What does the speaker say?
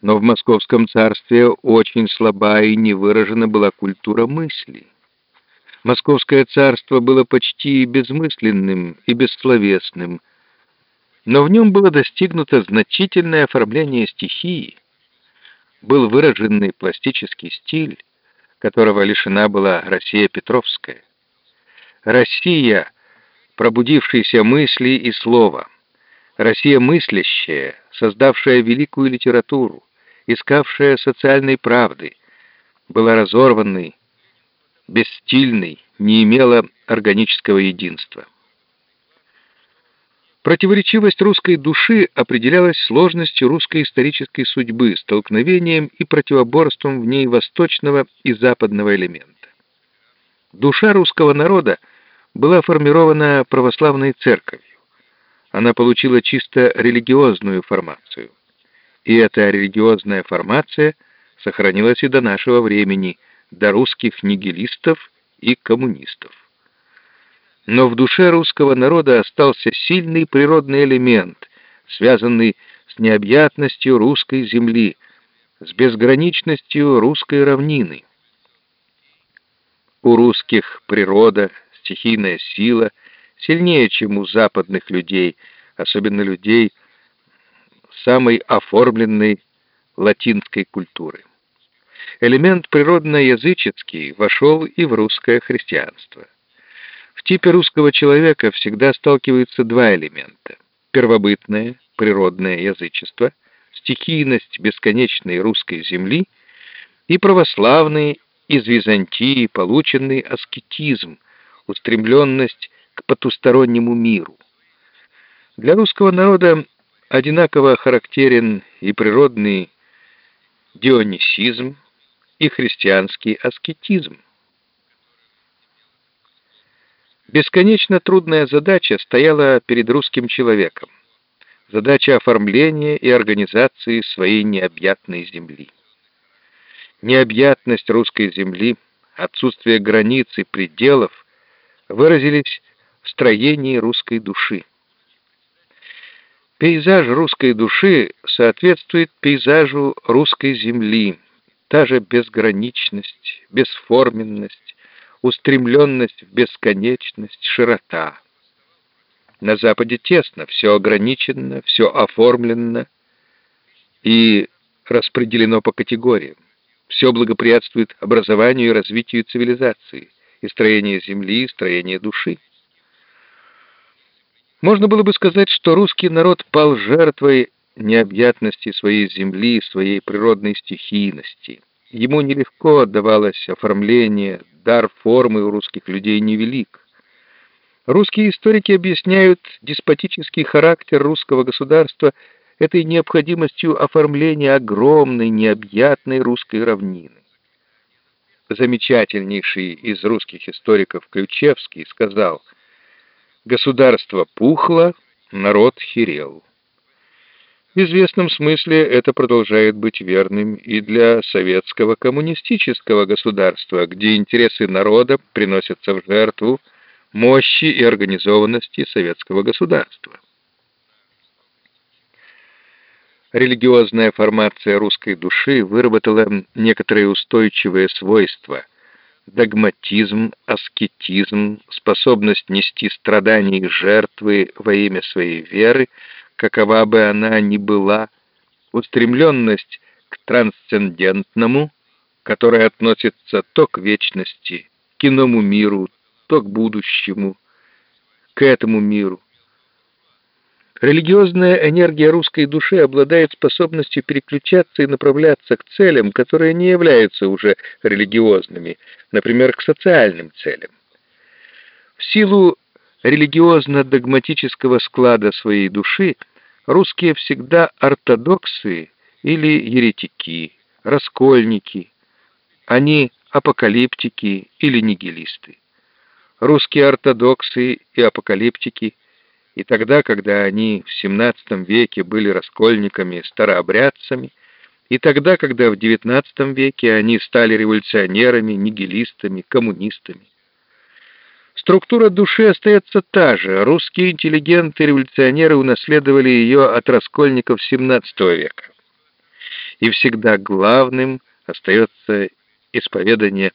Но в Московском царстве очень слаба и не выражена была культура мысли. Московское царство было почти безмысленным и бессловесным, но в нем было достигнуто значительное оформление стихии, был выраженный пластический стиль, которого лишена была Россия Петровская. Россия, пробудившаяся мысли и слова, Россия мыслящая, создавшая великую литературу, искавшая социальной правды, была разорванной, бесстильной, не имела органического единства. Противоречивость русской души определялась сложностью русской исторической судьбы, столкновением и противоборством в ней восточного и западного элемента. Душа русского народа была формирована православной церковью. Она получила чисто религиозную формацию. И эта религиозная формация сохранилась и до нашего времени, до русских нигилистов и коммунистов. Но в душе русского народа остался сильный природный элемент, связанный с необъятностью русской земли, с безграничностью русской равнины. У русских природа, стихийная сила сильнее, чем у западных людей, особенно людей, самой оформленной латинской культуры. Элемент природно-языческий вошел и в русское христианство. В типе русского человека всегда сталкиваются два элемента – первобытное, природное язычество, стихийность бесконечной русской земли и православный из Византии полученный аскетизм, устремленность к потустороннему миру. Для русского народа одинаково характерен и природный дионисизм, и христианский аскетизм. Бесконечно трудная задача стояла перед русским человеком. Задача оформления и организации своей необъятной земли. Необъятность русской земли, отсутствие границ и пределов выразились в строении русской души. Пейзаж русской души соответствует пейзажу русской земли, та же безграничность, бесформенность, устремленность в бесконечность, широта. На Западе тесно, все ограничено, все оформлено и распределено по категориям. Все благоприятствует образованию и развитию цивилизации, и строению земли, и строению души. Можно было бы сказать, что русский народ пал жертвой необъятности своей земли, своей природной стихийности. Ему нелегко отдавалось оформление, дар формы у русских людей невелик. Русские историки объясняют деспотический характер русского государства этой необходимостью оформления огромной, необъятной русской равнины. Замечательнейший из русских историков Ключевский сказал – Государство пухло, народ херел. В известном смысле это продолжает быть верным и для советского коммунистического государства, где интересы народа приносятся в жертву мощи и организованности советского государства. Религиозная формация русской души выработала некоторые устойчивые свойства – догматизм, аскетизм, способность нести страдания и жертвы во имя своей веры, какова бы она ни была, устремленность к трансцендентному, которая относится то к вечности, к иному миру, то к будущему, к этому миру, Религиозная энергия русской души обладает способностью переключаться и направляться к целям, которые не являются уже религиозными, например, к социальным целям. В силу религиозно-догматического склада своей души русские всегда ортодоксы или еретики, раскольники, они апокалиптики или нигилисты. Русские ортодоксы и апокалиптики – и тогда, когда они в XVII веке были раскольниками, старообрядцами, и тогда, когда в XIX веке они стали революционерами, нигилистами, коммунистами. Структура души остается та же. Русские интеллигенты-революционеры унаследовали ее от раскольников XVII века. и всегда главным остается исповедание